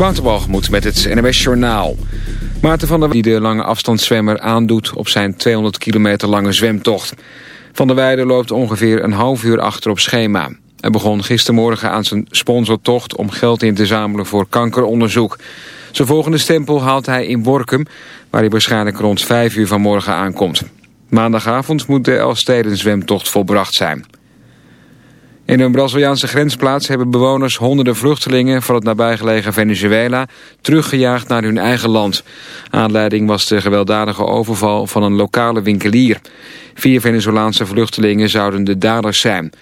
Waterbalgemoed met het NWS Journaal. Maarten van der Weijden die de lange afstandszwemmer aandoet op zijn 200 kilometer lange zwemtocht. Van der Weijden loopt ongeveer een half uur achter op schema. Hij begon gistermorgen aan zijn sponsortocht om geld in te zamelen voor kankeronderzoek. Zijn volgende stempel haalt hij in Workum, waar hij waarschijnlijk rond 5 uur vanmorgen aankomt. Maandagavond moet de Elsteden zwemtocht volbracht zijn. In een Braziliaanse grensplaats hebben bewoners honderden vluchtelingen van het nabijgelegen Venezuela teruggejaagd naar hun eigen land. Aanleiding was de gewelddadige overval van een lokale winkelier. Vier Venezolaanse vluchtelingen zouden de daders zijn.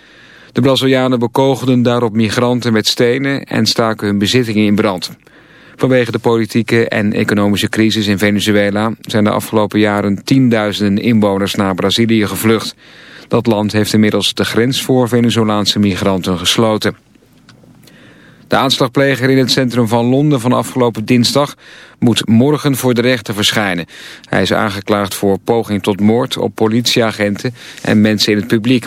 De Brazilianen bekogelden daarop migranten met stenen en staken hun bezittingen in brand. Vanwege de politieke en economische crisis in Venezuela zijn de afgelopen jaren tienduizenden inwoners naar Brazilië gevlucht. Dat land heeft inmiddels de grens voor Venezolaanse migranten gesloten. De aanslagpleger in het centrum van Londen van afgelopen dinsdag moet morgen voor de rechter verschijnen. Hij is aangeklaagd voor poging tot moord op politieagenten en mensen in het publiek.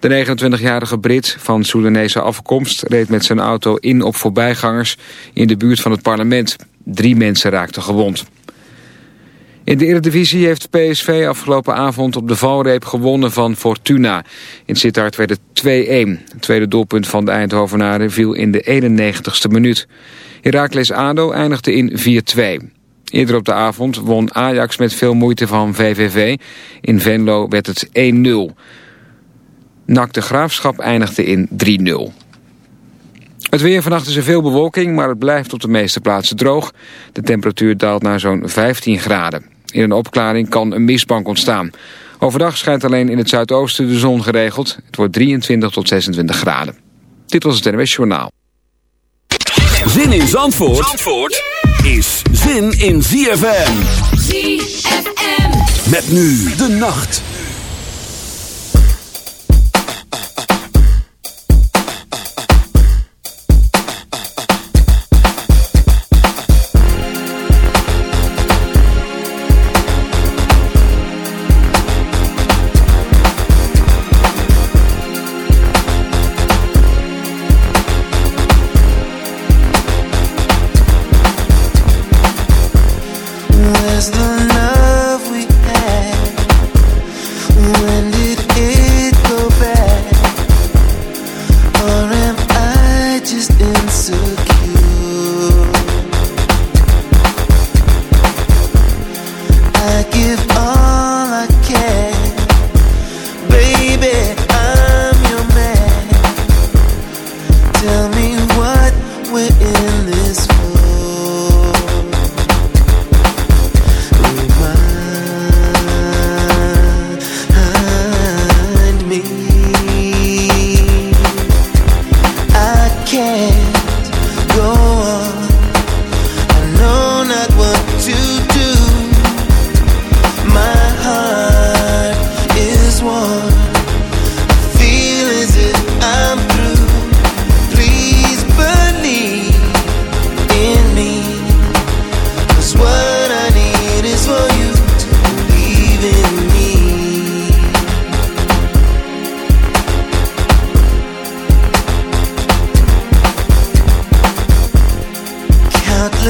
De 29-jarige Brit van Soedanese afkomst reed met zijn auto in op voorbijgangers in de buurt van het parlement. Drie mensen raakten gewond. In de Eredivisie heeft PSV afgelopen avond op de valreep gewonnen van Fortuna. In Sittard werd het 2-1. Het tweede doelpunt van de Eindhovenaren viel in de 91ste minuut. Heracles ADO eindigde in 4-2. Eerder op de avond won Ajax met veel moeite van VVV. In Venlo werd het 1-0. NAC de Graafschap eindigde in 3-0. Het weer vannacht is er veel bewolking, maar het blijft op de meeste plaatsen droog. De temperatuur daalt naar zo'n 15 graden. In een opklaring kan een mistbank ontstaan. Overdag schijnt alleen in het zuidoosten de zon geregeld. Het wordt 23 tot 26 graden. Dit was het NWS Journaal. Zin in Zandvoort, Zandvoort is zin in ZFM. ZFM. Met nu de nacht.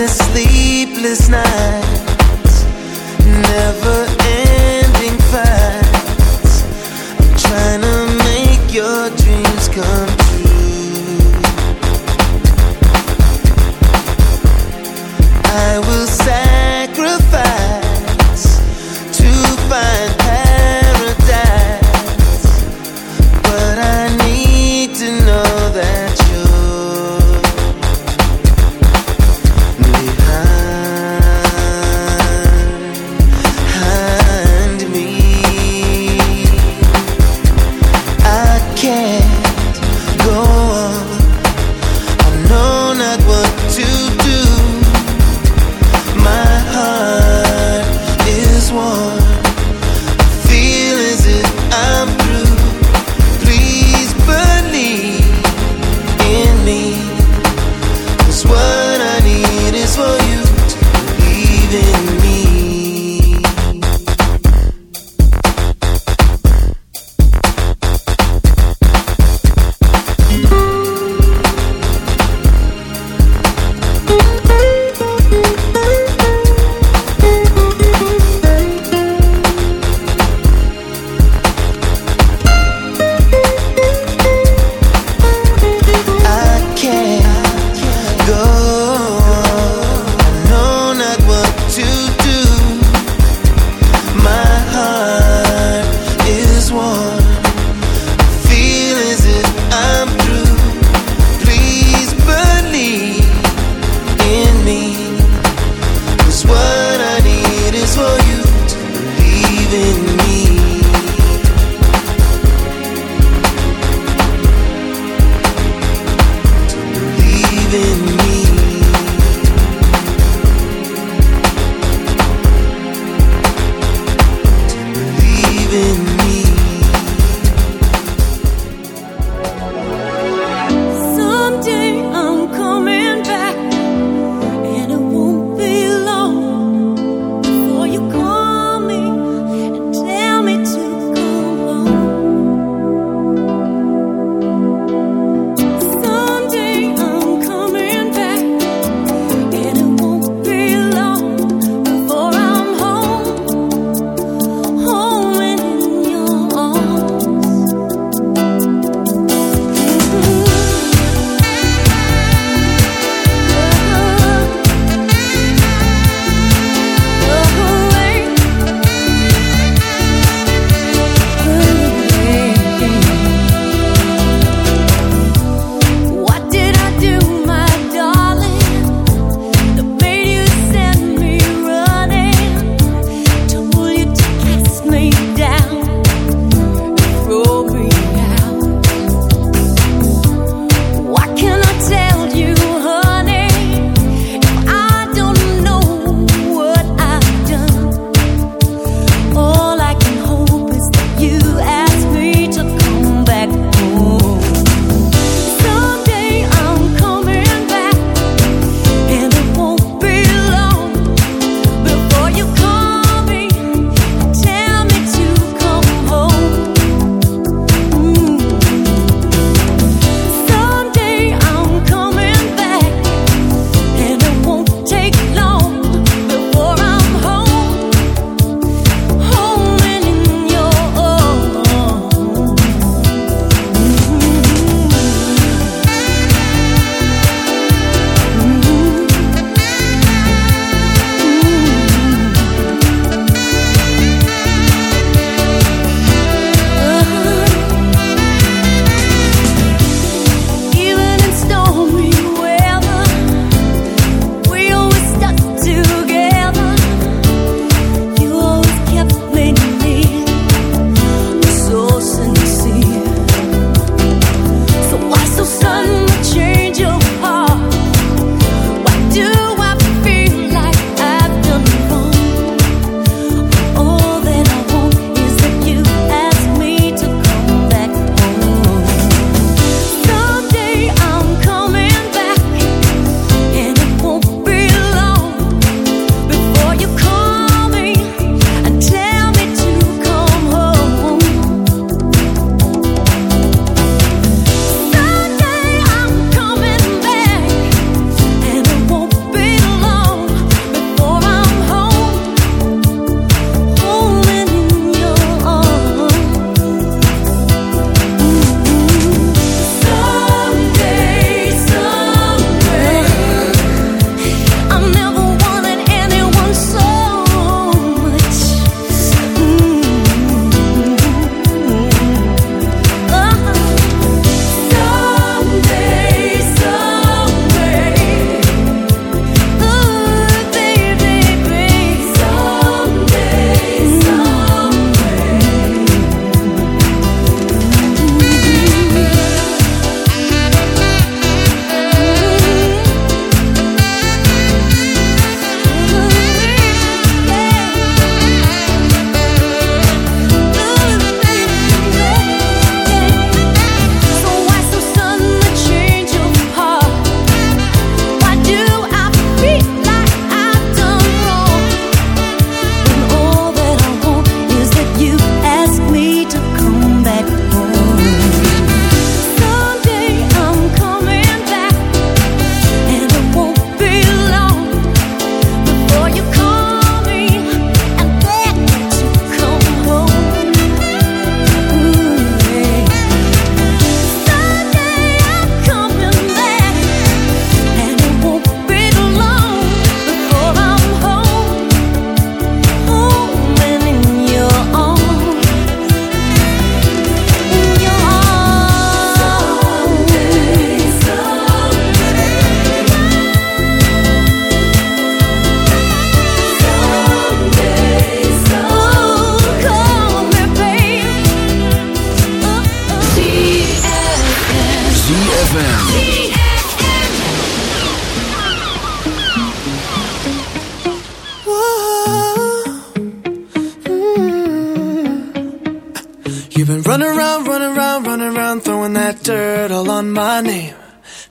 Sleepless nights, never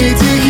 need to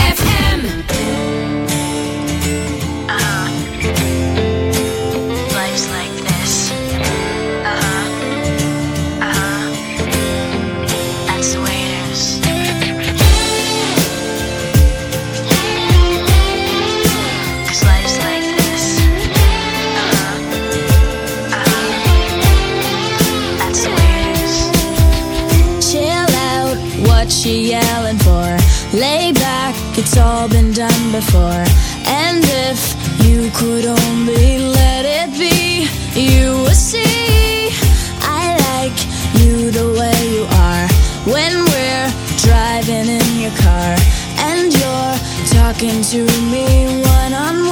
talking to me one on one.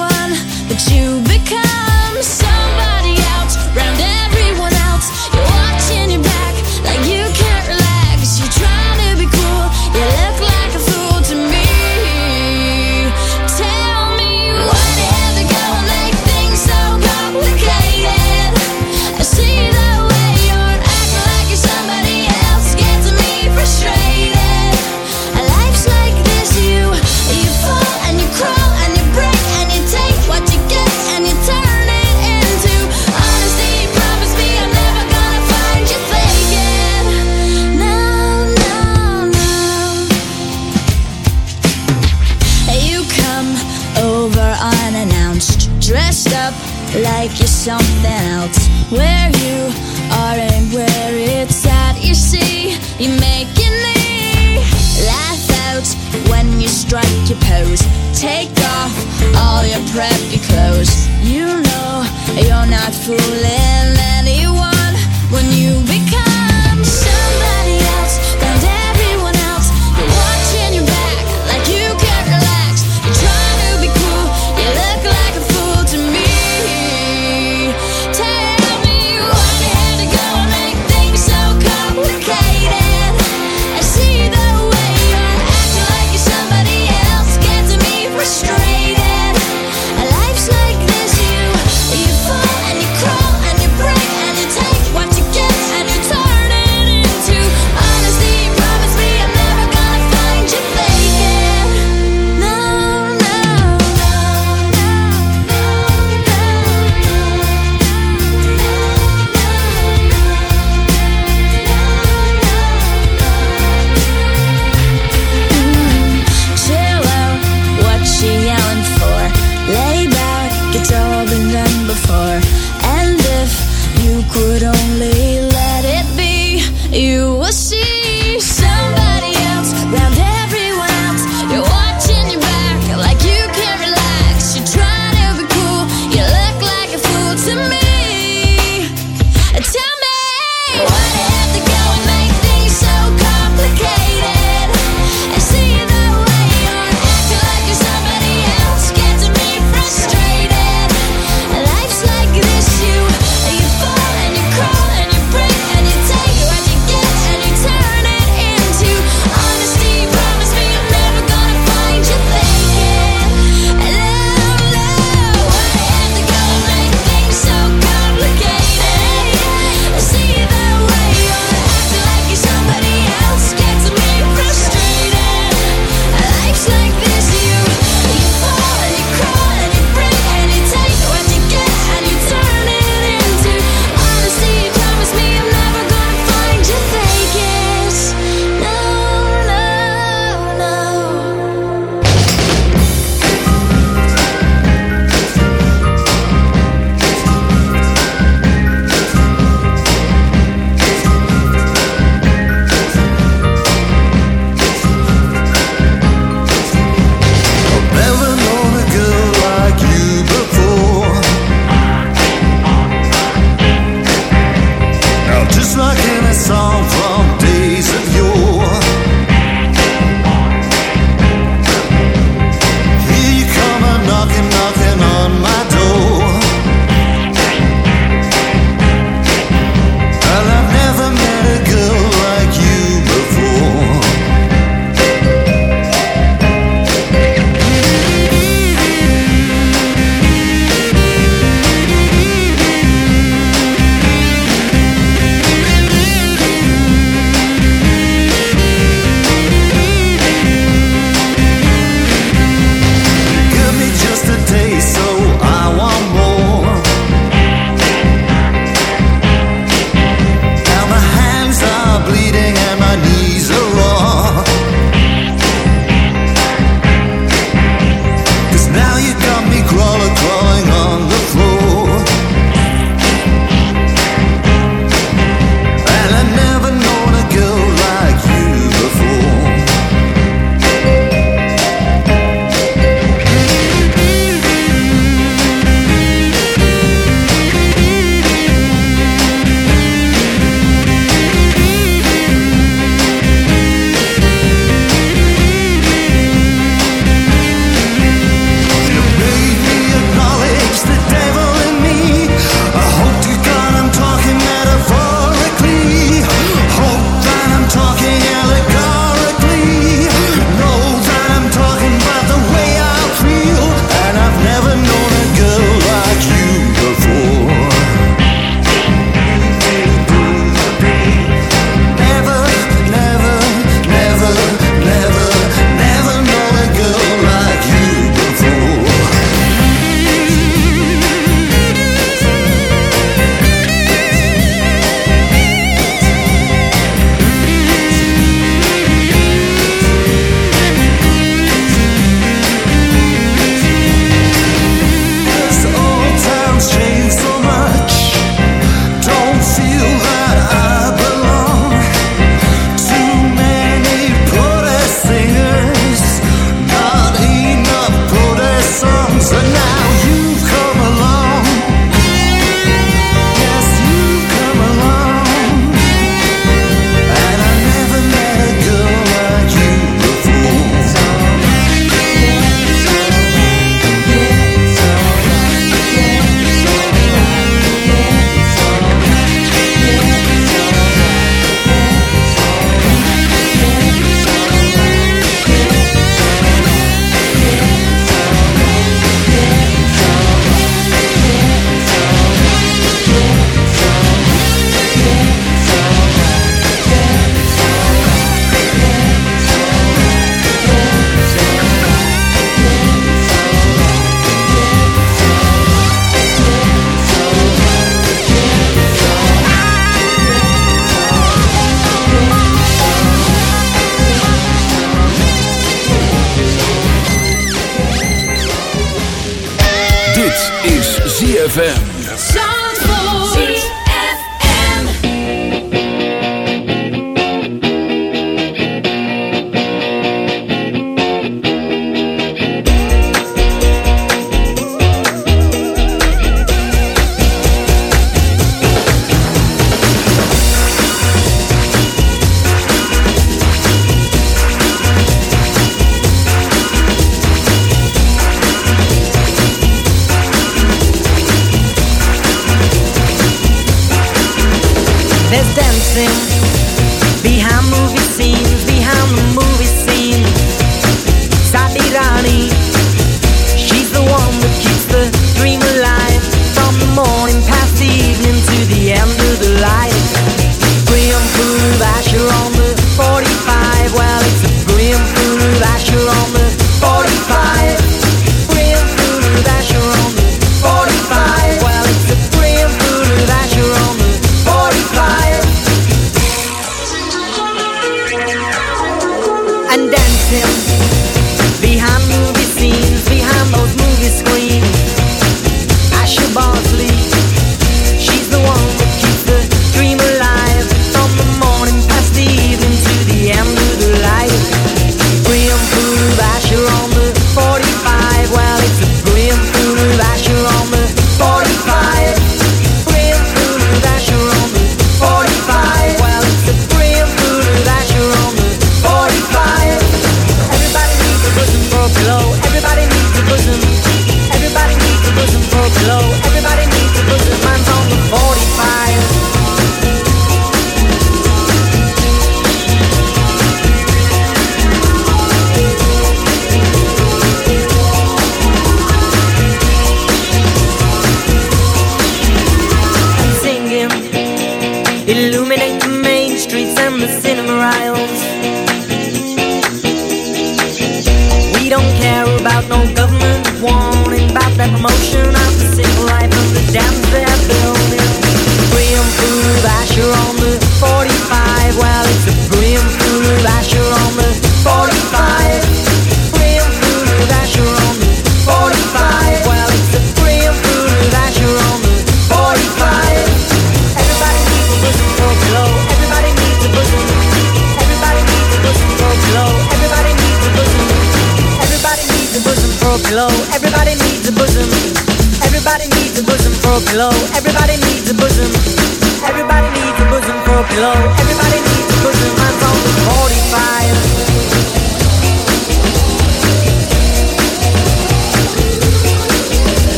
There's dancing.